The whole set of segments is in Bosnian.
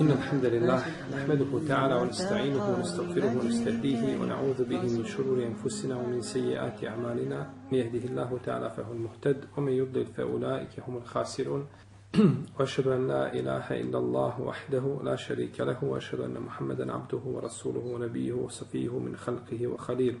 إن الحمد لله نحمده تعالى ونستعينه ونستغفره ونستهديه ونعوذ به من شرور أنفسنا ومن سيئات أعمالنا. من يهده الله تعالى فهو المهتد ومن يضلل فأولئك هم الخاسرون. وأشهد أن لا إله إلا الله وحده لا شريك له وأشهد أن محمدا عبده ورسوله ونبيه وصفيه من خلقه وخليله.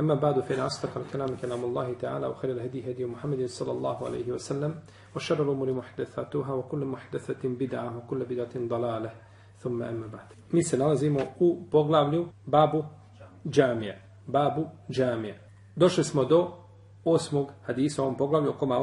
أما بعد فإن أصدق الكلام كلام الله تعالى وخير الهدي هدي محمد صلى الله عليه وسلم وشر الأمور محدثاتها وكل محدثة بدعة وكل بدعة ضلالة. ثم أما بعد. مثلا زيمو أو بغلاوليو بابو جامع بابو جامع دوش اسمه دو osmog hadisa ovom poglavlju o kome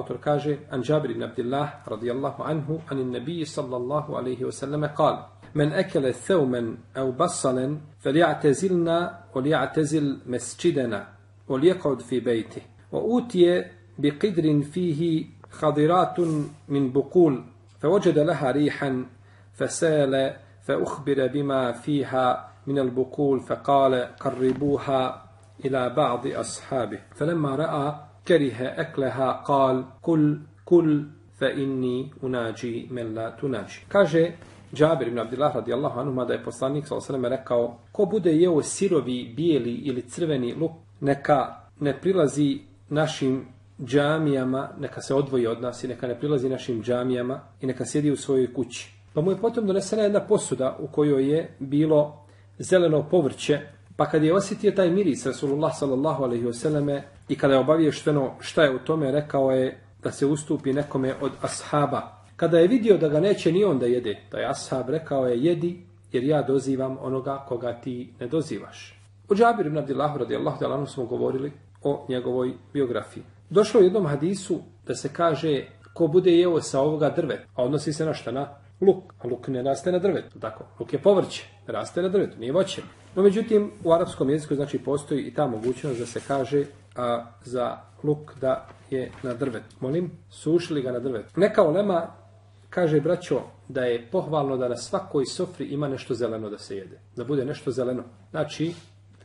عن جابر بن عبد الله رضي الله عنه عن النبي صلى الله عليه وسلم قال من أكل ثوما أو بصلا فليعتزلنا وليعتزل مسجدنا وليقعد في بيته. وأوتي بقدر فيه خضرات من بقول فوجد لها ريحا فسال فأخبر بما فيها من البقول فقال قربوها إلى بعض أصحابه. فلما رأى كره أكلها قال كل كل فإني أناجي من لا تناجي. كاجي Džabir ibn Abdillah radijallahu anhu, mada je poslanik sa osaleme rekao, ko bude jeo sirovi, bijeli ili crveni luk, neka ne prilazi našim džamijama, neka se odvoji od nas i neka ne prilazi našim džamijama i neka sjedi u svojoj kući. Pa mu je potom donesena jedna posuda u kojoj je bilo zeleno povrće, pa kad je osjetio taj miris Rasulullah sallallahu alaihi wasallame i kada je obaviješteno šta je u tome, rekao je da se ustupi nekome od ashaba. Kada je vidio da ga neće ni on da jede, taj ashab rekao je jedi jer ja dozivam onoga koga ti ne dozivaš. U Džabiru ibn Abdillahu radijallahu ta'ala smo govorili o njegovoj biografiji. Došlo u jednom hadisu da se kaže ko bude jeo sa ovoga drve, a odnosi se na šta? Na luk. A luk ne raste na drvetu, tako. Luk je povrće, raste na drvetu, nije voće. No međutim, u arapskom jeziku znači postoji i ta mogućnost da se kaže a, za luk da je na drvetu. Molim, sušili ga na drvetu. Neka olema kaže, braćo, da je pohvalno da na svakoj sofri ima nešto zeleno da se jede. Da bude nešto zeleno. Znači,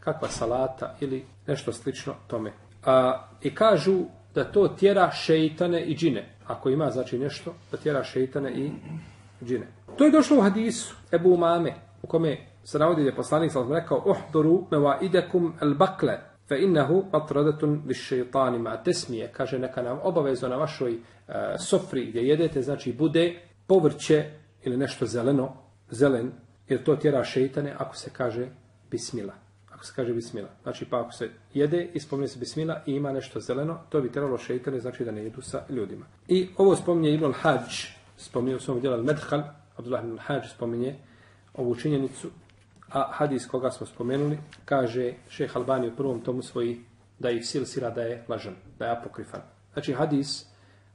kakva salata ili nešto slično tome. A, I kažu da to tjera šeitane i džine. Ako ima znači nešto, da tjera šeitane i džine. To je došlo u hadisu Ebu Umame, u kome se navodi da je poslanik sam rekao uhdoru me wa idekum el bakle fe innehu matradatun li šeitani ma tesmije. Kaže neka nam obavezno na vašoj uh, sofri gdje jedete, znači bude povrće ili nešto zeleno, zelen, jer to tjera šeitane ako se kaže bismila. ako se kaže bismila. Znači, pa ako se jede i spomne se bismila i ima nešto zeleno, to bi trebalo šeitane, znači da ne jedu sa ljudima. I ovo spominje Ibn al-Hajj, spominje u svom djelu al-Medhal, Abdullah ibn al-Hajj spominje ovu činjenicu, a hadis koga smo spomenuli, kaže šeh Albani u prvom tomu svoji da ih sil sira da je lažan, da je apokrifan. Znači, hadis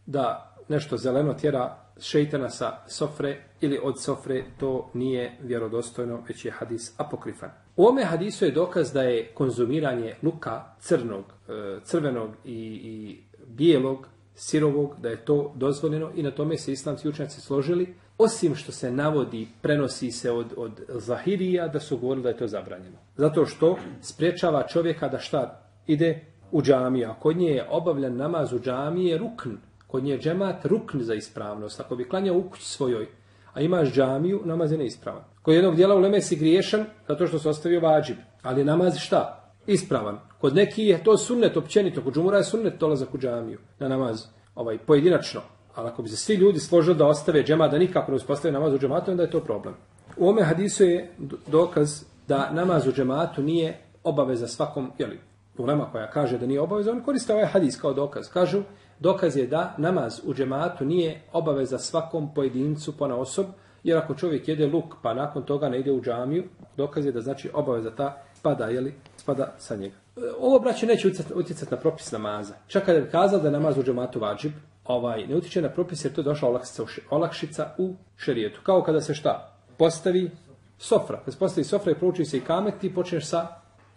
da nešto zeleno tjera šeitana sa sofre ili od sofre, to nije vjerodostojno, već je hadis apokrifan. U ome hadisu je dokaz da je konzumiranje luka crnog, e, crvenog i, i bijelog, sirovog, da je to dozvoljeno i na tome se islamski učenjaci složili, osim što se navodi, prenosi se od, od Zahirija da su govorili da je to zabranjeno. Zato što spriječava čovjeka da šta ide u džamiju, a kod nje je obavljan namaz u džamiji je rukn, kod nje je džemat rukn za ispravnost. Ako bi klanjao u kući svojoj, a imaš džamiju, namaz je neispravan. Kod jednog dijela u Leme si griješan zato što se ostavio vađib. Ali je namaz šta? Ispravan. Kod neki je to sunnet općenito. Kod džumura je sunnet dolazak u džamiju na namaz. Ovaj, pojedinačno. Ali ako bi se svi ljudi složili da ostave džema, da nikako ne uspostave namaz u džematu, onda je to problem. U ome hadisu je dokaz da namaz u džematu nije obaveza svakom, jeli, ulema koja kaže da nije obaveza, on koriste ovaj hadis kao dokaz. Kažu, dokaz je da namaz u džematu nije obaveza svakom pojedincu po na osob, jer ako čovjek jede luk pa nakon toga ne ide u džamiju, dokaz je da znači obaveza ta spada, jeli, spada sa njega. E, ovo braće neće utjecati na propis namaza. Čak kada bi kazao da je namaz u džematu vađib, ovaj, ne utiče na propis jer to je došla olakšica u, olakšica u šerijetu. Kao kada se šta? Postavi sofra. Kada se postavi sofra i prouči se i kamet, ti počneš sa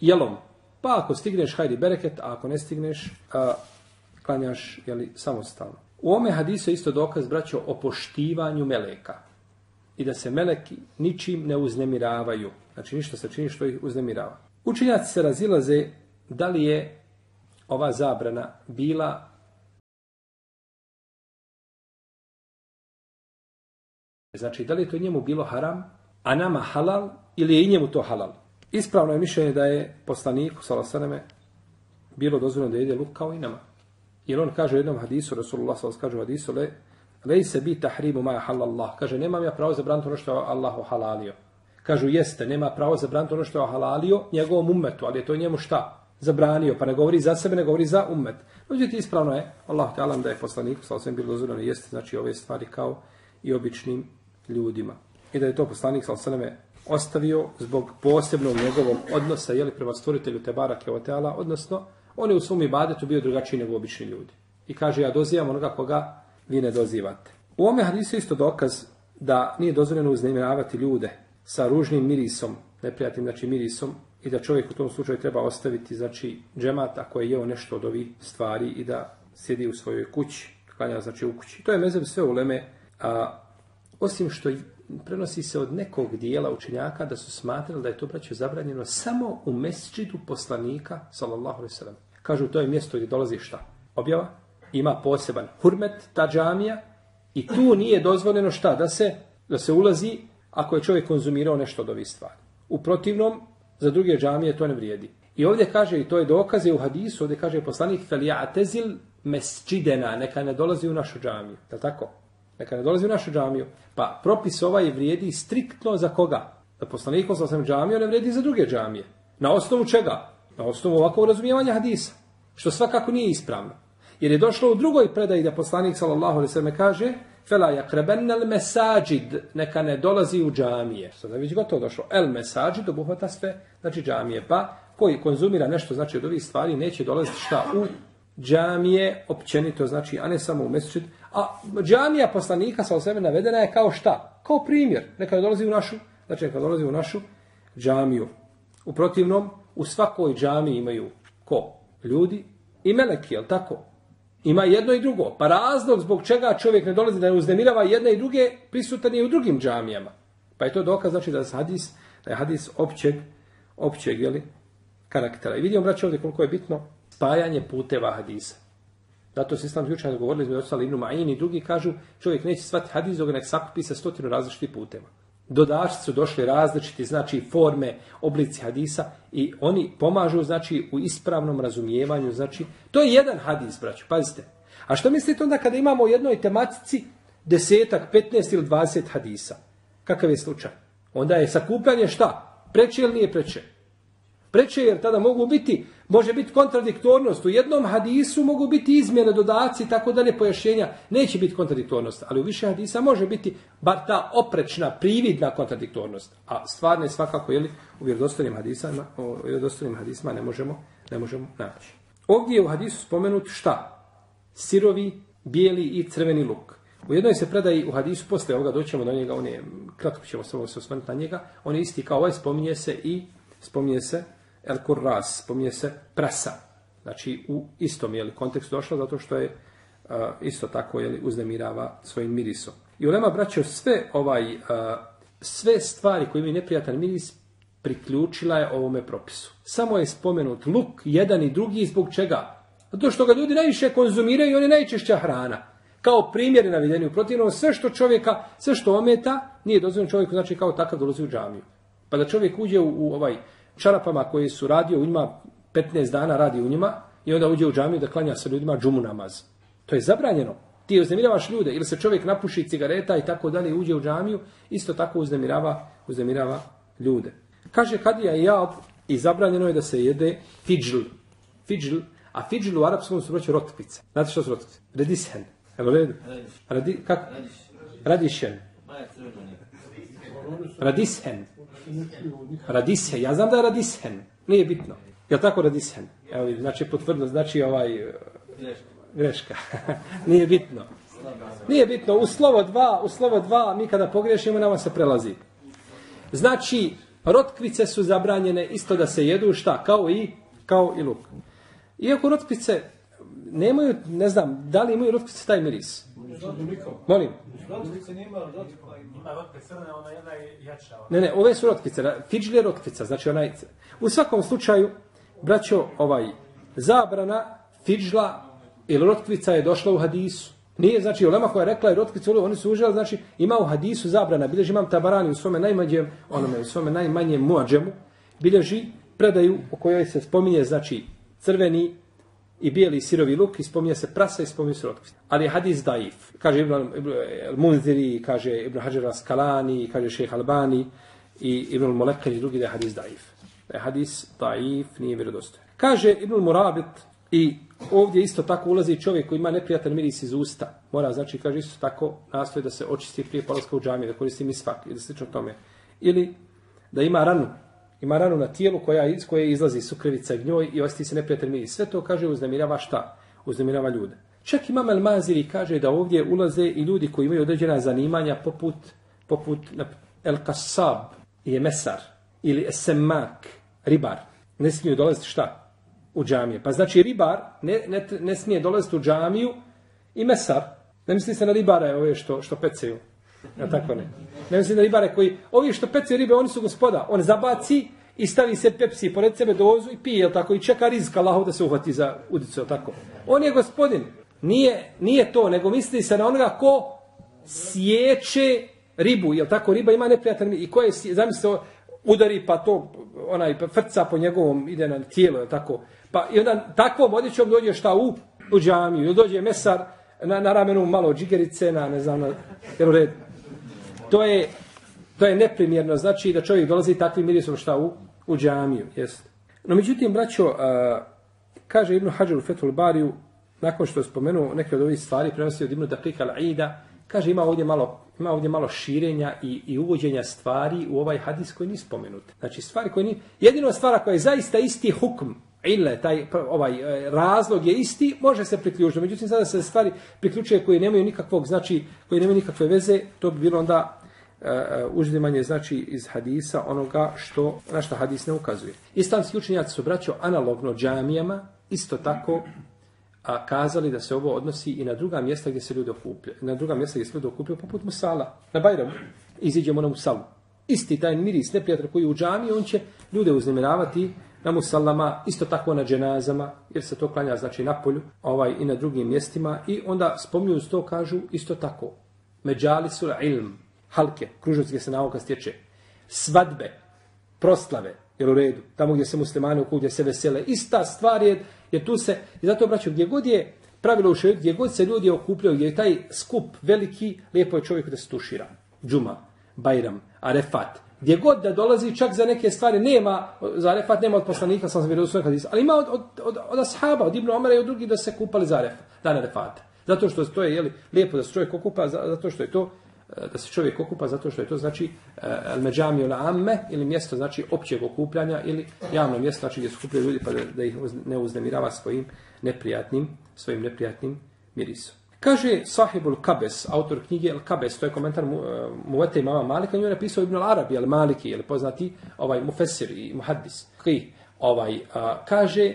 jelom. Pa ako stigneš, hajdi bereket, a ako ne stigneš, a, klanjaš jeli, samostalno. U ome hadisu je isto dokaz, braćo, o poštivanju meleka. I da se meleki ničim ne uznemiravaju. Znači ništa se čini što ih uznemirava. Učenjaci se razilaze da li je ova zabrana bila Znači, da li je to njemu bilo haram, a nama halal, ili je i njemu to halal? Ispravno je mišljenje da je poslaniku, salasaname, bilo dozvoljeno da jede luk kao i nama. Jer on kaže u jednom hadisu, Rasulullah sallallahu kaže u hadisu, le, lej se bi tahrimu maja halallah. Kaže, nemam ja pravo zabraniti ono što je Allah halalio. Kažu, jeste, nema pravo zabraniti ono što je halalio njegovom ummetu, ali je to njemu šta? Zabranio, pa ne govori za sebe, ne govori za ummet. Međutim, ispravno je, Allah te alam da je poslanik, sallallahu alejhi bilo dozvoljeno jeste, znači ove stvari kao i običnim ljudima. I da je to poslanik, sa alejhi ostavio zbog posebnog njegovog odnosa jeli, prema stvoritelju Tebara Keoteala, odnosno on je u svom ibadetu bio drugačiji nego obični ljudi. I kaže, ja dozivam onoga koga vi ne dozivate. U ome hadisu isto dokaz da nije dozvoljeno uznemiravati ljude sa ružnim mirisom, neprijatnim znači mirisom, i da čovjek u tom slučaju treba ostaviti znači džemat ako je jeo nešto od ovih stvari i da sjedi u svojoj kući, klanja znači u kući. To je mezem sve uleme a, osim što prenosi se od nekog dijela učenjaka da su smatrali da je to braće zabranjeno samo u mesčidu poslanika, sallallahu alaihi sallam. Kažu, to je mjesto gdje dolazi šta? Objava? Ima poseban hurmet, ta džamija, i tu nije dozvoljeno šta? Da se, da se ulazi ako je čovjek konzumirao nešto od ovih stvari. U protivnom, za druge džamije to ne vrijedi. I ovdje kaže, i to je dokaz je u hadisu, ovdje kaže poslanik, felijatezil mesčidena, neka ne dolazi u našu džamiju. Je tako? Neka ne dolazi u našu džamiju. Pa propis ovaj vrijedi striktno za koga? Da poslanikom sa sam džamiju ne vrijedi za druge džamije. Na osnovu čega? Na osnovu ovakvog razumijevanja hadisa. Što svakako nije ispravno. Jer je došlo u drugoj predaji da poslanik sallallahu alejhi ve sellem kaže: "Fela yaqrabanna al-masajid", neka ne dolazi u džamije. Sada već gotovo došlo. El mesajid obuhvata sve, znači džamije. Pa koji konzumira nešto znači od ovih stvari neće dolaziti šta u džamije općenito, znači, a ne samo u mesdžid A džamija poslanika sa sebe navedena je kao šta? Kao primjer. Neka dolazi u našu, znači neka dolazi u našu džamiju. U protivnom, u svakoj džamiji imaju ko? Ljudi i meleki, jel tako? Ima jedno i drugo. Pa razlog zbog čega čovjek ne dolazi da ne uznemirava jedne i druge, prisutan je u drugim džamijama. Pa je to dokaz, znači da je hadis, da je hadis općeg, općeg, jeli, karaktera. I vidimo, braće, ovdje koliko je bitno spajanje puteva hadisa. Zato se islamski učenjaci govorili, između ostali Ibnu Ma'in i drugi kažu, čovjek neće svati hadis dok nek sakupi sa stotinu različitih puteva. Dodašci su došli različiti, znači forme, oblici hadisa i oni pomažu, znači, u ispravnom razumijevanju, znači, to je jedan hadis, braću, pazite. A što mislite onda kada imamo u jednoj tematici desetak, 15 ili 20 hadisa? Kakav je slučaj? Onda je sakupljanje šta? Preče ili nije preče? Preče jer tada mogu biti, može biti kontradiktornost. U jednom hadisu mogu biti izmjene, dodaci tako dalje, pojašnjenja. Neće biti kontradiktornost, ali u više hadisa može biti bar ta oprečna, prividna kontradiktornost. A stvarno je svakako, jeli, u vjerodostojnim hadisama, u vjerodostojnim hadisama ne možemo, ne možemo naći. Ovdje je u hadisu spomenut šta? Sirovi, bijeli i crveni luk. U jednoj se predaji u hadisu, posle ovoga doćemo do njega, on je, kratko ćemo se osvrnuti na njega, on je isti kao ovaj, spominje se i spominje se el kurras, spominje se prasa. Znači u istom je kontekstu došla zato što je uh, isto tako je uznemirava svojim mirisom. I Ulema braćo sve ovaj uh, sve stvari koje imaju neprijatan miris priključila je ovome propisu. Samo je spomenut luk jedan i drugi zbog čega? Zato što ga ljudi najviše konzumiraju i on je najčešća hrana. Kao primjer je navedeni u protivnom, sve što čovjeka, sve što ometa, nije dozvoljeno čovjeku, znači kao takav dolazi u džamiju. Pa da čovjek uđe u, u ovaj čarapama koji su radio u njima 15 dana radi u njima i onda uđe u džamiju da klanja sa ljudima džumu namaz. To je zabranjeno. Ti uznemiravaš ljude ili se čovjek napuši cigareta i tako dalje uđe u džamiju, isto tako uznemirava, uznemirava ljude. Kaže kad je ja i zabranjeno je da se jede fidžl. Fidžl, a fidžl u arapskom su broće rotkvice. Znate što su rotkvice? Redishen. Evo redu. Radi, kako? Radišen. Radishen. Radishen. Ja znam da je radishen. Nije bitno. Je tako radishen? Evo, znači potvrdno, znači ovaj... Greška. Nije bitno. Nije bitno. U slovo dva, u slovo dva, mi kada pogriješimo, nama se prelazi. Znači, rotkvice su zabranjene isto da se jedu šta? Kao i, kao i luk. Iako rotkvice nemaju, ne znam, da li imaju rotkvice taj miris? Molim. Rutkice nema, rutkice ima ona jedna jača. Ne, ne, ove su rotkvice. Fidžl je rotkvica, znači onaj... U svakom slučaju, braćo, ovaj, zabrana fidžla ili rotkvica je došla u hadisu. Nije, znači, olema koja je rekla je rotkvicu, oni su uželi, znači, ima u hadisu zabrana, bilježi imam tabarani u svome najmanjem, onome, u svome najmanjem muadžemu, bilježi predaju u kojoj se spominje, znači, crveni i bijeli sirovi luk i spominje se prasa i spominje se otkrice. Ali je hadis daif. Kaže Ibn, Ibn Munziri, kaže Ibn Hajar Askalani, kaže Šeha Albani i Ibn Molekar i drugi da je hadis daif. Da je hadis daif, nije vjerodostojan. Kaže Ibn Murabit i ovdje isto tako ulazi čovjek koji ima neprijatan miris iz usta. Mora, znači, kaže isto tako, nastoje da se očisti prije polaska u džamiju, da koristi misvak ili slično tome. Ili da ima ranu, ima ranu na tijelu koja iz koje izlazi sukrevica i gnjoj i osti se neprijatelj miris. Sve to kaže uznemirava šta? Uznemirava ljude. Čak imam El Maziri kaže da ovdje ulaze i ljudi koji imaju određena zanimanja poput, poput El Kasab je mesar ili Esemak, ribar. Ne smiju dolaziti šta? u džamije. Pa znači ribar ne, ne, ne smije dolaziti u džamiju i mesar. Ne misli se na ribara ove što, što pecaju. Ja tako ne. Ne mislim da ribare koji, ovi što pecaju ribe, oni su gospoda. On zabaci i stavi se pepsi pored sebe dozu i pije, tako, i čeka rizika Allahov da se uhvati za udicu, tako. On je gospodin. Nije, nije to, nego misli se na onoga ko sjeće ribu, jel tako, riba ima neprijatan i ko je, zamislite, udari pa to, onaj, pa frca po njegovom, ide na tijelo, jel tako, Pa i onda takvom odjećom dođe šta u, u džamiju. Ili dođe mesar na, na ramenu malo džigerice, na ne znam, na, u red. To je, to je neprimjerno. Znači da čovjek dolazi takvim mirisom šta u, u džamiju. Jest. No međutim, braćo, a, kaže Ibnu Hađar u Fethul Bariju, nakon što je spomenuo neke od ovih stvari, prenosio od Ibnu Daklika al-Aida, kaže ima ovdje malo ima ovdje malo širenja i, i uvođenja stvari u ovaj hadis koji nije spomenut. Znači stvari koje nije... Jedino stvar koja je zaista isti hukm, ille, taj ovaj e, razlog je isti, može se priključiti. Međutim, sada se stvari priključuje koje nemaju nikakvog, znači, koje nemaju nikakve veze, to bi bilo onda E, e, uzimanje, znači, iz hadisa onoga što, na što hadis ne ukazuje. Islamski učenjaci su braćo analogno džamijama, isto tako, a kazali da se ovo odnosi i na druga mjesta gdje se ljudi okupljaju. Na druga mjesta gdje se ljudi okupljaju, poput Musala, na Bajramu, iziđemo na Musalu. Isti taj miris neprijatelj koji je u džami, on će ljude uznemiravati na musallama, isto tako na dženazama, jer se to klanja znači na polju, ovaj i na drugim mjestima i onda spomnju to kažu isto tako. Međali su ilm, halke, kružnost gdje se nauka stječe, svadbe, proslave, jer u redu, tamo gdje se muslimani okudje, se vesele, ista stvar je, je tu se, i zato braću, gdje god je pravilo u šeju, gdje god se ljudi okupljaju, gdje je taj skup veliki, lijepo je čovjek da se tušira. Džuma, Bajram, Arefat, Gdje god da dolazi, čak za neke stvari nema, za Arefat nema od poslanika, sam sam vidio svoj ali ima od, od, od, od ashaba, od Ibnu Omara i od drugih da se kupali za Arefat, dan Arefata. Zato što to je jeli, lijepo da se čovjek okupa, zato što je to, da se čovjek okupa, zato što je to znači eh, al međami na amme, ili mjesto znači općeg okupljanja, ili javno mjesto znači gdje skupljaju ljudi pa da, da ih ne uznemirava svojim neprijatnim, svojim neprijatnim mirisom. Kaže Sahibul Kabes, autor knjige El Kabes, to je komentar mu, eh, uh, Muvete imama Malika, nju je napisao Ibn al-Arabi, El Maliki, ili poznati ovaj Mufesir i Muhaddis. Koji, ovaj, uh, kaže,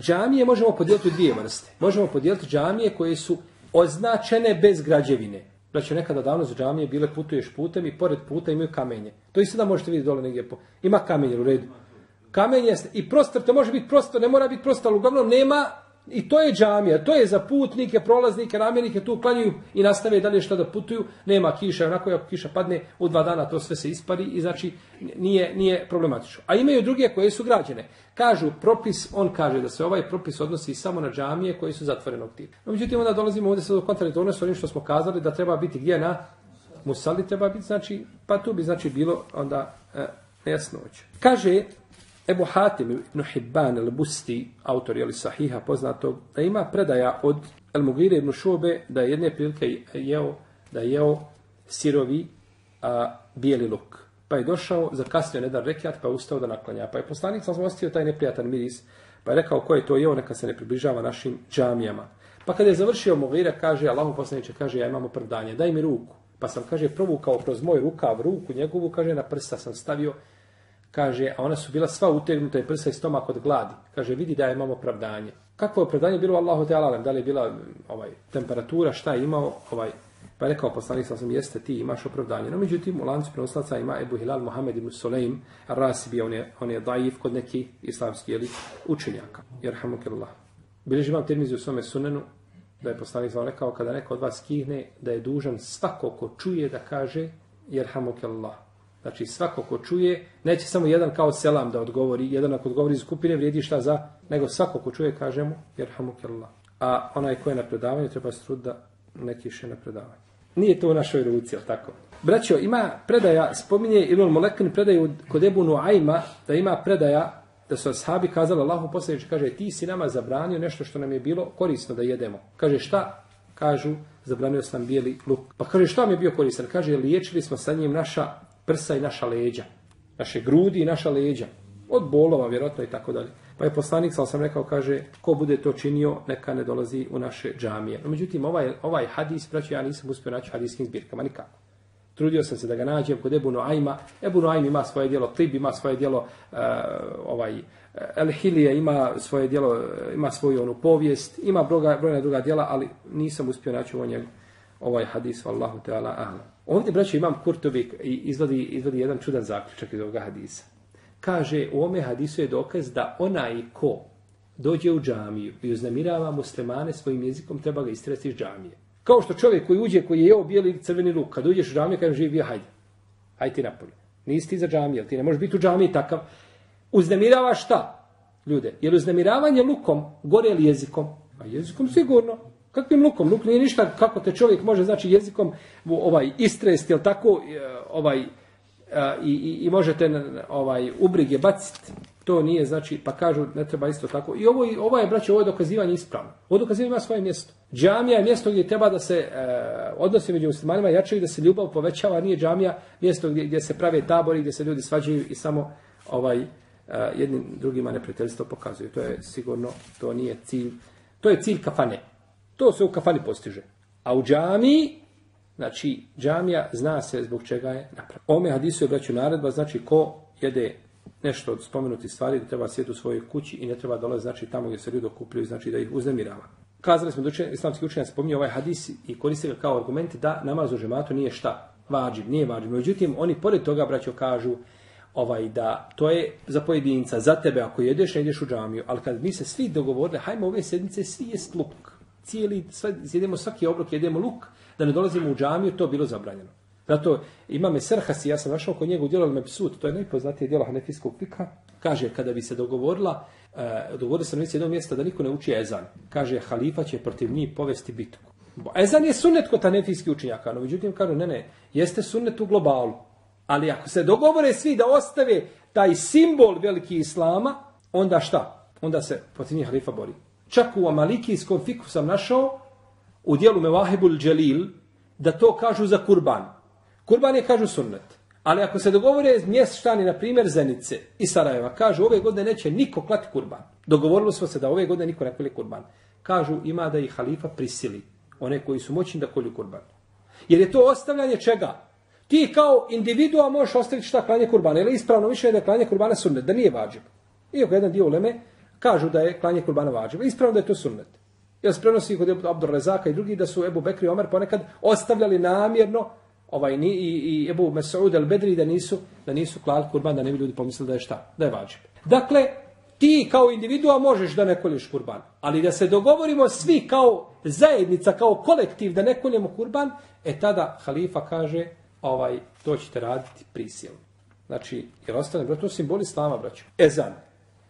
džamije možemo podijeliti u dvije vrste. Možemo podijeliti džamije koje su označene bez građevine. Znači, nekada davno za džamije bile putuješ putem i pored puta imaju kamenje. To i sada možete vidjeti dole negdje. Po... Ima kamenje u redu. Kamenje i prostor, to može biti prostor, ne mora biti prostor, ali uglavnom nema I to je džamija, to je za putnike, prolaznike, namjernike, tu klanjuju i nastave dalje što da putuju, nema kiša, onako ako kiša padne, u dva dana to sve se ispari i znači nije, nije problematično. A imaju druge koje su građene. Kažu propis, on kaže da se ovaj propis odnosi samo na džamije koje su zatvorenog tipa. No, međutim, onda dolazimo ovdje sa kontradiktorno s onim što smo kazali da treba biti gdje na Musali treba biti, znači, pa tu bi znači bilo onda e, nejasnoće. Kaže Ebu Hatim ibn Hibban al-Busti, autor jeli sahiha poznatog, da ima predaja od Al-Mugire ibn Šobe da je jedne prilike jeo, da je jeo sirovi a, bijeli luk. Pa je došao, zakasnio jedan rekiat, pa je ustao da naklanja. Pa je poslanik sam ostio taj neprijatan miris, pa je rekao ko je to jeo, neka se ne približava našim džamijama. Pa kada je završio Mugire, kaže, Allahu poslaniče, kaže, ja imam opravdanje, daj mi ruku. Pa sam, kaže, provukao kroz moj rukav ruku njegovu, kaže, na prsta sam stavio, kaže, a ona su bila sva utegnuta i prsa i stomak od gladi. Kaže, vidi da je imamo opravdanje. Kakvo je opravdanje bilo Allahu te alalem? Da li je bila ovaj, temperatura, šta je imao? Ovaj, pa je rekao poslanik sam jeste ti imaš opravdanje. No, međutim, u lancu prenoslaca ima Ebu Hilal Mohamed ibn Suleim, Rasibi, on je, on je daif kod neki islamski jeli, učenjaka. Jer hamukallah. Bileži imam termizi u svome sunenu da je poslanik sam rekao kada neko od vas kihne da je dužan svako ko čuje da kaže Jerhamukallah Znači svako ko čuje, neće samo jedan kao selam da odgovori, jedan ako odgovori iz skupine vrijedi šta za, nego svako ko čuje kaže mu jerhamuk A onaj ko je na predavanju treba se trud da ne kiše na predavanju. Nije to u našoj ruci, ali tako? Braćo, ima predaja, spominje Ibn Molekin predaju kod Ebu Nuajma, da ima predaja da su ashabi kazali Allahu poslaniče, kaže, ti si nama zabranio nešto što nam je bilo korisno da jedemo. Kaže, šta? Kažu, zabranio sam bijeli luk. Pa kaže, šta mi je bio koristan? Kaže, liječili smo sa njim naša prsa i naša leđa. Naše grudi i naša leđa. Od bolova, vjerojatno i tako dalje. Pa je poslanik, sam rekao, kaže, ko bude to činio, neka ne dolazi u naše džamije. No, međutim, ovaj, ovaj hadis, praću, ja nisam uspio naći hadijskim zbirkama, nikako. Trudio sam se da ga nađem kod Ebu Noajma. Ebu Noajm ima svoje dijelo, Tib ima svoje dijelo, uh, e, ovaj, El Hilije ima svoje dijelo, ima svoju onu povijest, ima broga, brojna druga dijela, ali nisam uspio naći u ovaj hadis, Allahu teala ahlam. Ovdje, braćo, imam Kurtovi i izvodi, izvodi jedan čudan zaključak iz ovoga hadisa. Kaže, u ome hadisu je dokaz da onaj ko dođe u džamiju i uznemirava muslimane svojim jezikom, treba ga istresti iz džamije. Kao što čovjek koji uđe, koji je jeo bijeli crveni luk, kad uđeš u džamiju, kažem, živi, hajde. Hajde ti napolje. Nisi ti za džamiju, ti ne možeš biti u džamiji takav. Uznemirava šta? Ljude, jer uznemiravanje lukom gore ili jezikom? A jezikom sigurno. Kakvim lukom? Luk nije ništa kako te čovjek može, znači jezikom ovaj istresti, jel tako, e, ovaj, e, i, i, i možete ovaj ubrige baciti To nije, znači, pa kažu, ne treba isto tako. I ovo, ovo je, braće, ovo je dokazivanje ispravno. Ovo dokazivanje ima svoje mjesto. Džamija je mjesto gdje treba da se e, odnosi među muslimanima jačaju, da se ljubav povećava, nije džamija mjesto gdje, gdje se prave tabori, gdje se ljudi svađaju i samo ovaj e, jednim drugima neprijateljstvo pokazuju. To je sigurno, to nije cilj. To je cilj kafane. To se u kafani postiže. A u džamiji, znači, džamija zna se zbog čega je napravljena. Ome hadisu je, braću, naredba, znači, ko jede nešto od spomenuti stvari da treba sjeti u svojoj kući i ne treba dolaziti znači tamo gdje se ljudi okupljaju znači da ih uznemirava. Kazali smo da učen, islamski učenjac spominje ovaj hadis i koriste ga kao argument da namaz u žematu nije šta? Vađib, nije vađib. Međutim, oni pored toga, braćo, kažu ovaj da to je za pojedinca, za tebe ako jedeš, ne ideš u džamiju, ali kad mi se svi dogovorili, hajmo ove sedmice svi jest luk. Cijeli, sve, jedemo svaki obrok, jedemo luk, da ne dolazimo u džamiju, to bilo zabranjeno. Zato ima me Serhasi, ja sam našao kod njega u dijelu Mepsut, to je najpoznatije djelo Hanefijskog fika. Kaže, kada bi se dogovorila, eh, uh, dogovorila sam jednog mjesta da niko ne uči ezan. Kaže, halifa će protiv njih povesti bitku. Ezan je sunnet kod Hanefijski učenjaka, no međutim, kažu, ne, ne, jeste sunnet u globalu. Ali ako se dogovore svi da ostave taj simbol veliki islama, onda šta? Onda se protiv njih halifa bori. Čak u Amalikijskom fiku sam našao, u dijelu Mevahibul Dželil, da to kažu za kurban. Kurban je, kažu, sunnet. Ali ako se dogovore mještani, na primjer, Zenice i Sarajeva, kažu, ove godine neće niko klati kurban. Dogovorili smo se da ove godine niko ne kolje kurban. Kažu, ima da i halifa prisili one koji su moćni da kolju kurban. Jer je to ostavljanje čega? Ti kao individua možeš ostaviti šta klanje kurbana. Ili ispravno više je da klanje kurbana sunnet, da nije vađib. Iako jedan dio uleme kažu da je klanje kurbana vađiva. Ispravno da je to sunnet. Jer se prenosi kod Abdur Rezaka i drugi da su Ebu Bekri i Omer ponekad ostavljali namjerno ovaj ni i, i Ebu Mesud al-Bedri da nisu da nisu klali kurban da ne bi ljudi pomislili da je šta, da je vađib. Dakle, ti kao individua možeš da ne kolješ kurban, ali da se dogovorimo svi kao zajednica, kao kolektiv da ne koljemo kurban, e tada halifa kaže, ovaj to ćete raditi prisilno. Znači, jer ostane, bro, to simboli slama, braću. Ezan,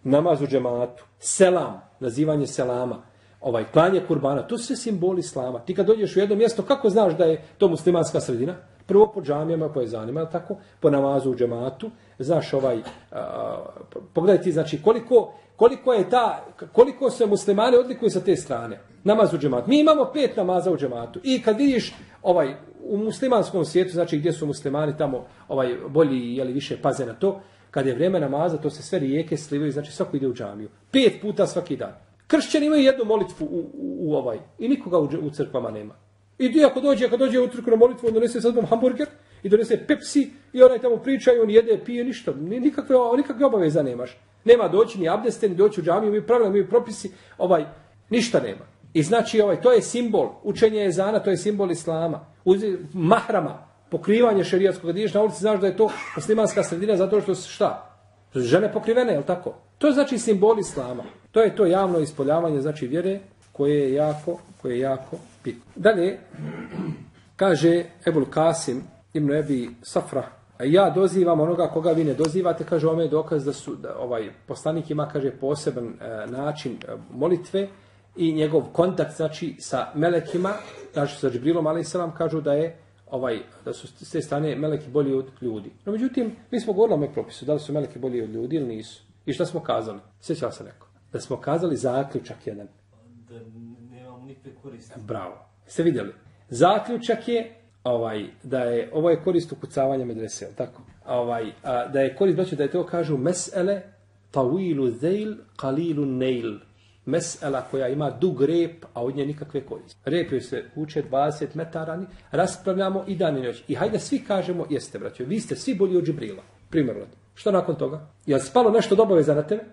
namaz u džematu, selam, nazivanje selama, ovaj klanje kurbana, to sve simboli slama. Ti kad dođeš u jedno mjesto, kako znaš da je to muslimanska sredina? Prvo po džamijama, koje zanima, tako, po namazu u džematu, znaš ovaj, a, pogledaj ti, znači, koliko, koliko je ta, koliko se muslimani odlikuju sa te strane, namaz u džematu. Mi imamo pet namaza u džematu i kad vidiš, ovaj, u muslimanskom svijetu, znači gdje su muslimani tamo, ovaj, bolji, jeli više, paze na to, kad je vrijeme namaza, to se sve rijeke slivaju, znači svako ide u džamiju. Pet puta svaki dan. Kršćani imaju jednu molitvu u, u, u ovaj, i nikoga u, u crkvama nema. I ti ako dođe, ako dođe u crkvu na molitvu, on donese sad hamburger i donese Pepsi i onaj tamo priča i on jede, pije ništa. Nikakve, nikakve obaveza nemaš. Nema doći ni abdeste, ni doći u džamiju, mi pravila, mi propisi, ovaj, ništa nema. I znači, ovaj, to je simbol, učenje je zana, to je simbol islama. Uz, mahrama, pokrivanje šerijatskog, kad ideš na ulici, znaš da je to muslimanska sredina, zato što šta? Žene pokrivene, je tako? To je znači simbol islama. To je to javno ispoljavanje, znači vjere, koje je jako, koje je jako bitno. Dalje, kaže Ebul Kasim, Ibn Ebi Safra, a ja dozivam onoga koga vi ne dozivate, kaže ome je dokaz da su, da, ovaj, poslanik ima, kaže, poseban e, način e, molitve i njegov kontakt, znači, sa melekima, znači, sa Džibrilom, ali i kažu da je ovaj, da su s te strane meleki bolji od ljudi. No, međutim, mi smo govorili o ome propisu, da li su meleki bolji od ljudi ili nisu. I šta smo kazali? Sjećala se neko. Da smo kazali zaključak jedan. Da nemam nikakve koriste. Bravo. Ste vidjeli? Zaključak je ovaj da je ovo je korist ukucavanja medrese, tako? Ovaj a, da je korist znači da je to kažu mesele tawilu zail qalilu nail mesela koja ima dug rep, a od nje nikakve koriste. Rep joj se uče 20 metara, raspravljamo i dan i noć. I hajde svi kažemo, jeste, braćo, vi ste svi bolji od Džibrila. Primjer, što nakon toga? Je spalo nešto dobove za na tebe?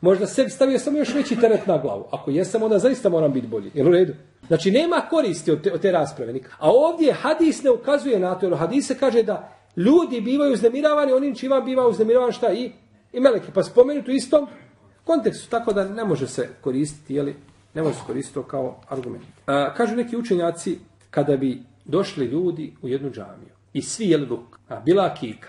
Možda sebi stavio samo još veći teret na glavu. Ako jesam, onda zaista moram biti bolji. Jel u redu? Znači, nema koristi od te, od te rasprave. A ovdje hadis ne ukazuje na to. Hadis se kaže da ljudi bivaju uznemiravani, onim čima biva uznemiravan šta i, i meleki. Pa spomenuti u istom kontekstu, tako da ne može se koristiti, jeli, ne može se koristiti to kao argument. A, kažu neki učenjaci, kada bi došli ljudi u jednu džamiju i svi jeli luk, a bila kika,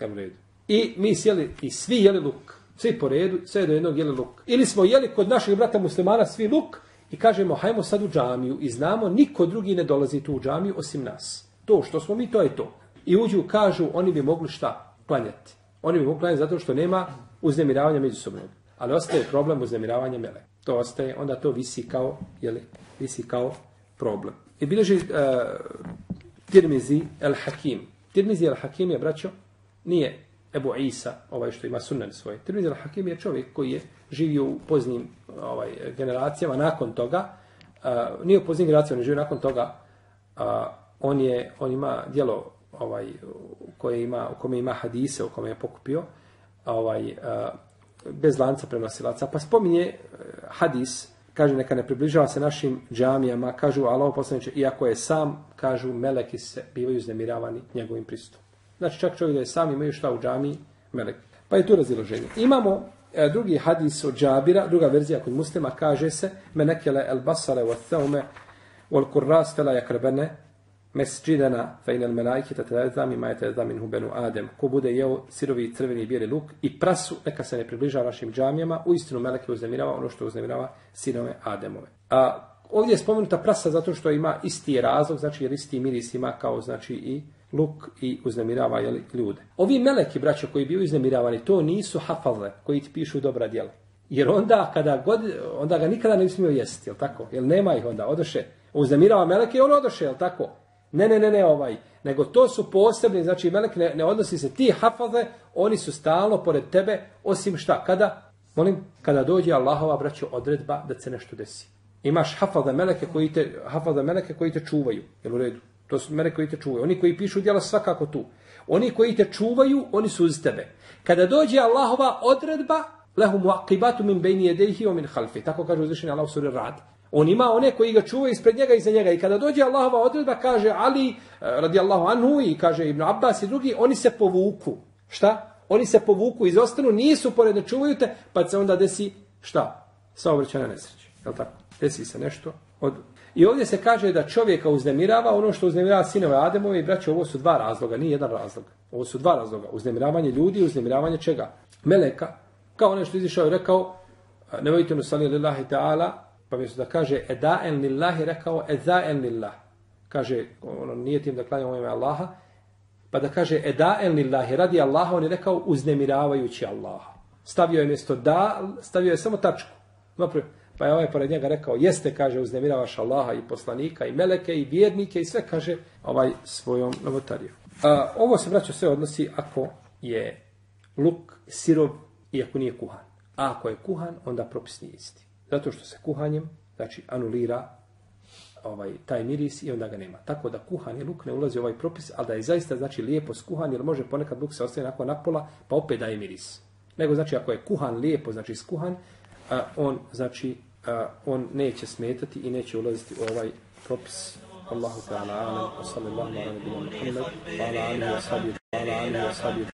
jel u redu, i mi sjeli i svi jeli luk, svi po redu, sve do jednog jeli luk. Ili smo jeli kod naših brata muslimana svi luk i kažemo, hajmo sad u džamiju i znamo, niko drugi ne dolazi tu u džamiju osim nas. To što smo mi, to je to. I uđu, kažu, oni bi mogli šta? Klanjati. Oni bi mogli klanjati zato što nema uznemiravanja međusobnog. Ali ostaje problem uznemiravanja mele. To ostaje, onda to visi kao, jeli, visi kao problem. I bileži uh, e, Tirmizi el Hakim. Tirmizi el Hakim je, braćo, nije Ebu Isa, ovaj što ima sunan svoj. Tirmizi el Hakim je čovjek koji je živio u poznim ovaj, generacijama nakon toga. Uh, nije u poznim generacijama, ne živio nakon toga. Uh, on je on ima djelo ovaj koje ima u kome ima hadise u kome je pokupio ovaj uh, bez lanca prenosilaca. Pa spominje e, hadis, kaže neka ne približava se našim džamijama, kažu Allah poslaniče, iako je sam, kažu meleki se bivaju znemiravani njegovim pristupom. Znači čak čovjek da je sam imaju šta u džamiji, melek. Pa je tu raziloženje. Imamo e, drugi hadis od džabira, druga verzija kod muslima, kaže se, menekele el basale wa thaume wal kurras fela jakrbene, mesđidana fa inel melajke te tada mi majte da minhu benu adem. Ko bude jeo sirovi crveni i bijeli luk i prasu, neka se ne približa našim džamijama, u istinu meleke uznemirava ono što uznemirava sinove Ademove. A ovdje je spomenuta prasa zato što ima isti razlog, znači jer isti miris ima kao znači i luk i uznemirava jeli, ljude. Ovi meleki, braćo, koji bio uznemiravani, to nisu hafaze koji ti pišu dobra djela. Jer onda, kada god, onda ga nikada ne bi smio jesti, jel tako? Jer nema ih onda, odoše. Uznemirava meleke i on odoše, jel tako? Ne, ne, ne, ne, ovaj. Nego to su posebni, znači melek ne, ne odnosi se ti hafaze, oni su stalno pored tebe, osim šta? Kada? Molim, kada dođe Allahova braćo odredba da se nešto desi. Imaš hafaze meleke koji te, hafaze meleke koji te čuvaju. Jel u redu? To su meleke koji te čuvaju. Oni koji pišu djela svakako tu. Oni koji te čuvaju, oni su uz tebe. Kada dođe Allahova odredba, lehu muaqibatu min bejni jedejhi o min halfi. Tako kaže uzvišenje Allah u suri Rad. On ima one koji ga čuvaju ispred njega i za njega. I kada dođe Allahova odredba, kaže Ali, radi radijallahu anhu, i kaže Ibn Abbas i drugi, oni se povuku. Šta? Oni se povuku, izostanu, nisu pored, ne čuvaju te, pa se onda desi, šta? Saobraćana nesreća. Je li tako? Desi se nešto od... I ovdje se kaže da čovjeka uznemirava ono što uznemirava sinove Ademove i braće, ovo su dva razloga, nije jedan razlog. Ovo su dva razloga. Uznemiravanje ljudi i uznemiravanje čega? Meleka. Kao ono što izišao i rekao, nevojite nusali lillahi ta'ala, Pa mjesto da kaže edaen lillahi rekao edaen lillah. Kaže, ono nije tim da klanjamo ime Allaha. Pa da kaže edaen lillahi radi Allaha, on je rekao uznemiravajući Allaha. Stavio je mjesto da, stavio je samo tačku. Pa je ovaj pored njega rekao, jeste, kaže, uznemiravaš Allaha i poslanika, i meleke, i vjernike, i sve, kaže, ovaj svojom novotarijom. A, ovo se vraća sve odnosi ako je luk sirov i ako nije kuhan. A ako je kuhan, onda propis nije isti. Zato što se kuhanjem, znači, anulira ovaj taj miris i onda ga nema. Tako da kuhani luk ne ulazi u ovaj propis, ali da je zaista znači lijepo skuhan, jer može ponekad luk se ostaje nakon napola, pa opet daje miris. Nego znači ako je kuhan lijepo, znači skuhan, a, on znači a, on neće smetati i neće ulaziti u ovaj propis. Allahu ta'ala alam, wa sallallahu ala nabina Muhammad, wa ala alihi wa sahbihi, wa ala alihi wa sahbihi.